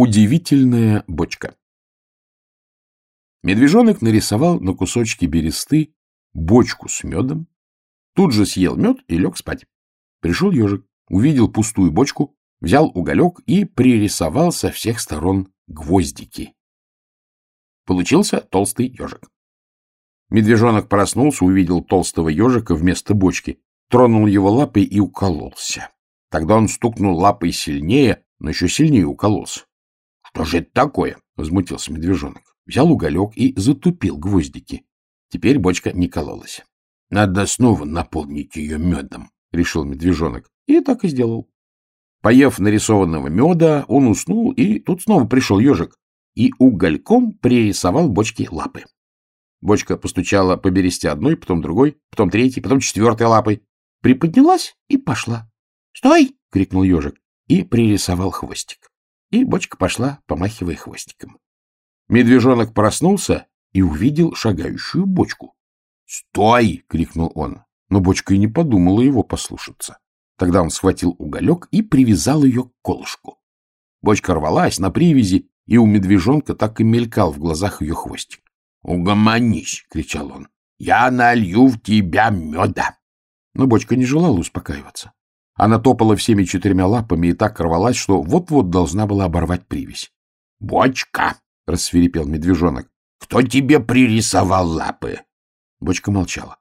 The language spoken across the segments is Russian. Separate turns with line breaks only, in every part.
Удивительная бочка. Медвежонок нарисовал на кусочке бересты бочку с медом, тут же съел мед и лег спать. Пришел ежик, увидел пустую бочку, взял уголек и пририсовал со всех сторон гвоздики. Получился толстый ежик. Медвежонок проснулся, увидел толстого ежика вместо бочки, тронул его лапой и укололся. Тогда он стукнул лапой сильнее, но еще сильнее укололся. — Что же это такое? — возмутился медвежонок. Взял уголек и затупил гвоздики. Теперь бочка не кололась. — Надо снова наполнить ее медом, — решил медвежонок. И так и сделал. Поев нарисованного меда, он уснул, и тут снова пришел ежик и угольком пририсовал бочке лапы. Бочка постучала по бересте одной, потом другой, потом третьей, потом четвертой лапой. Приподнялась и пошла. «Стой!» — крикнул ежик и пририсовал хвостик и бочка пошла, помахивая хвостиком. Медвежонок проснулся и увидел шагающую бочку. «Стой!» — крикнул он, но бочка и не подумала его послушаться. Тогда он схватил уголек и привязал ее к колышку. Бочка рвалась на привязи, и у медвежонка так и мелькал в глазах ее хвостик. «Угомонись!» — кричал он. «Я налью в тебя меда!» Но бочка не желала успокаиваться. Она топала всеми четырьмя лапами и так рвалась, что вот-вот должна была оборвать привязь. — Бочка! — рассверепел медвежонок. — Кто тебе пририсовал лапы? Бочка молчала.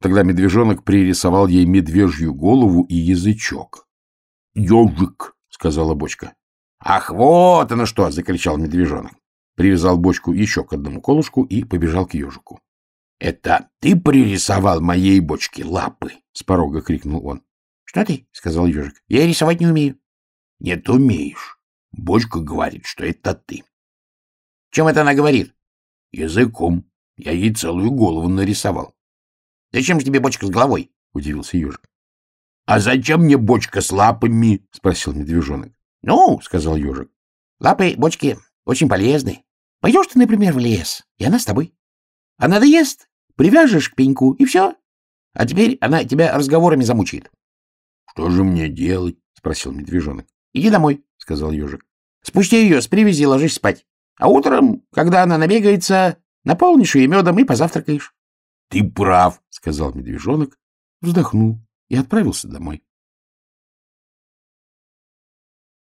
Тогда медвежонок пририсовал ей медвежью голову и язычок. — Ежик! — сказала бочка. — Ах, вот оно что! — закричал медвежонок. Привязал бочку еще к одному колышку и побежал к ежику. — Это ты пририсовал моей бочке лапы? — с порога крикнул он. Что ты? — сказал ежик. — Я рисовать не умею. — Нет, умеешь. Бочка говорит, что это ты. — Чем это она говорит? — Языком. Я ей целую голову нарисовал. — Зачем же тебе бочка с головой? — удивился ежик. — А зачем мне бочка с лапами? — спросил медвежонок. — Ну, — сказал ежик, — лапы бочки очень полезны. Пойдешь ты, например, в лес, и она с тобой. А надоест, привяжешь к пеньку, и все. А теперь она тебя разговорами замучает. — Что же мне делать? — спросил медвежонок. — Иди домой, — сказал ежик. — Спусти ее с привязи ложись спать. А утром, когда она набегается, наполнишь ее медом и позавтракаешь. — Ты прав, — сказал медвежонок, вздохнул и отправился домой.